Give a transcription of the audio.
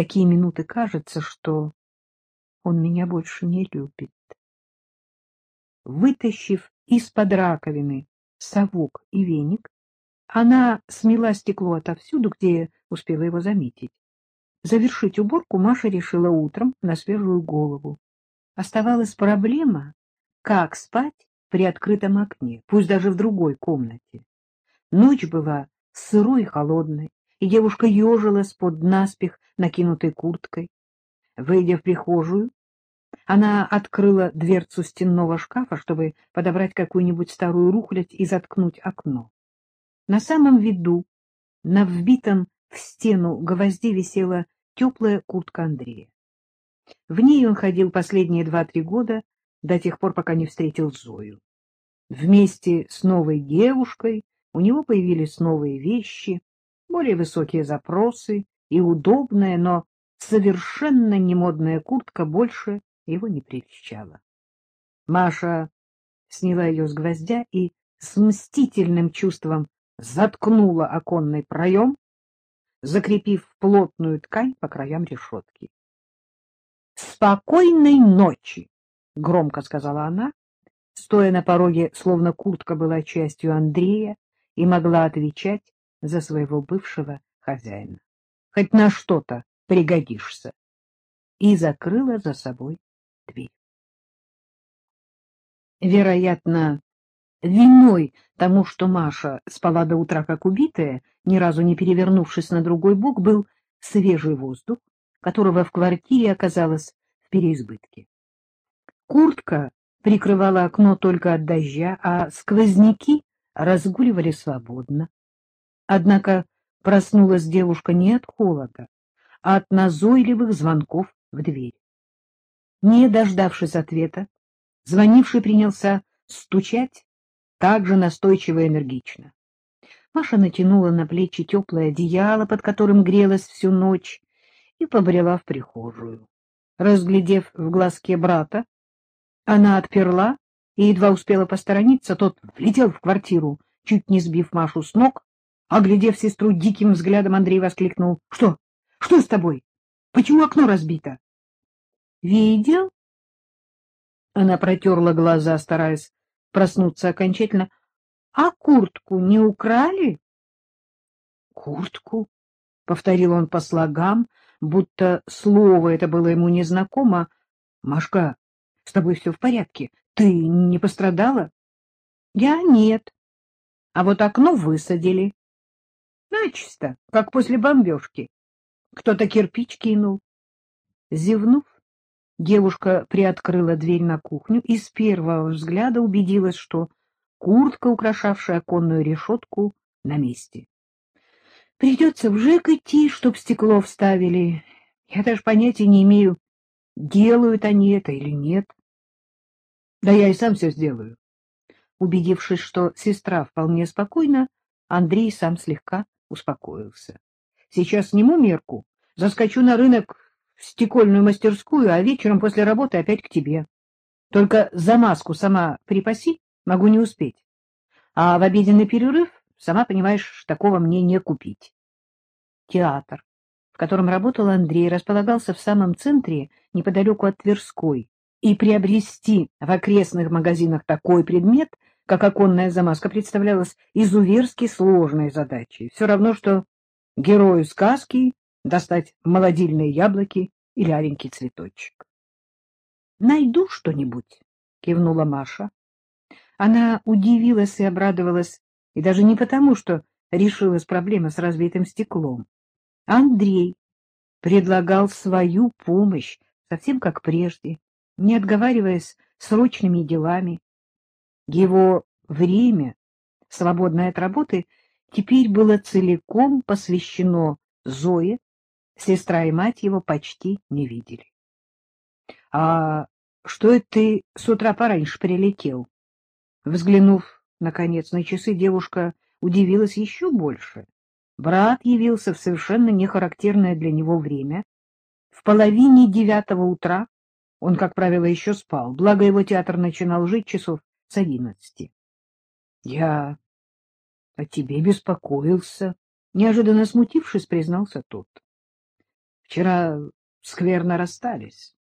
такие минуты кажется, что он меня больше не любит. Вытащив из-под раковины совок и веник, она смела стекло отовсюду, где успела его заметить. Завершить уборку Маша решила утром на свежую голову. Оставалась проблема, как спать при открытом окне, пусть даже в другой комнате. Ночь была сырой и холодной, и девушка ежилась под наспех накинутой курткой. Выйдя в прихожую, она открыла дверцу стенного шкафа, чтобы подобрать какую-нибудь старую рухлядь и заткнуть окно. На самом виду, на вбитом в стену гвозде висела теплая куртка Андрея. В ней он ходил последние два-три года, до тех пор, пока не встретил Зою. Вместе с новой девушкой у него появились новые вещи, более высокие запросы и удобная, но совершенно немодная куртка больше его не прельщала. Маша сняла ее с гвоздя и с мстительным чувством заткнула оконный проем, закрепив плотную ткань по краям решетки. — Спокойной ночи! — громко сказала она, стоя на пороге, словно куртка была частью Андрея и могла отвечать за своего бывшего хозяина. Хоть на что-то пригодишься. И закрыла за собой дверь. Вероятно, виной тому, что Маша спала до утра как убитая, ни разу не перевернувшись на другой бок, был свежий воздух, которого в квартире оказалось в переизбытке. Куртка прикрывала окно только от дождя, а сквозняки разгуливали свободно. Однако проснулась девушка не от холода, а от назойливых звонков в дверь. Не дождавшись ответа, звонивший принялся стучать так же настойчиво и энергично. Маша натянула на плечи теплое одеяло, под которым грелась всю ночь, и побрела в прихожую. Разглядев в глазке брата, она отперла и едва успела посторониться, тот влетел в квартиру, чуть не сбив Машу с ног. Оглядев сестру диким взглядом, Андрей воскликнул. — Что? Что с тобой? Почему окно разбито? — Видел? Она протерла глаза, стараясь проснуться окончательно. — А куртку не украли? — Куртку? — повторил он по слогам, будто слово это было ему незнакомо. — Машка, с тобой все в порядке? Ты не пострадала? — Я нет. А вот окно высадили. Начисто, как после бомбежки. Кто-то кирпич кинул. Зевнув, девушка приоткрыла дверь на кухню и с первого взгляда убедилась, что куртка, украшавшая оконную решетку, на месте. Придется в ЖЭК идти, чтоб стекло вставили. Я даже понятия не имею, делают они это или нет. Да я и сам все сделаю. Убедившись, что сестра вполне спокойна, Андрей сам слегка успокоился. Сейчас сниму мерку, заскочу на рынок в стекольную мастерскую, а вечером после работы опять к тебе. Только замазку сама припаси, могу не успеть. А в обеденный перерыв, сама понимаешь, такого мне не купить. Театр, в котором работал Андрей, располагался в самом центре, неподалеку от Тверской, и приобрести в окрестных магазинах такой предмет, как оконная замазка, представлялась изуверски сложной задачей. Все равно, что герою сказки достать молодильные яблоки или аленький цветочек. — Найду что-нибудь, — кивнула Маша. Она удивилась и обрадовалась, и даже не потому, что решилась проблема с разбитым стеклом. Андрей предлагал свою помощь, совсем как прежде, не отговариваясь срочными делами. Его время, свободное от работы, теперь было целиком посвящено Зое, сестра и мать его почти не видели. — А что это ты с утра пораньше прилетел? Взглянув, наконец, на часы, девушка удивилась еще больше. Брат явился в совершенно нехарактерное для него время. В половине девятого утра он, как правило, еще спал, благо его театр начинал жить часов с одиннадцати. — Я о тебе беспокоился, — неожиданно смутившись, признался тот. Вчера скверно расстались.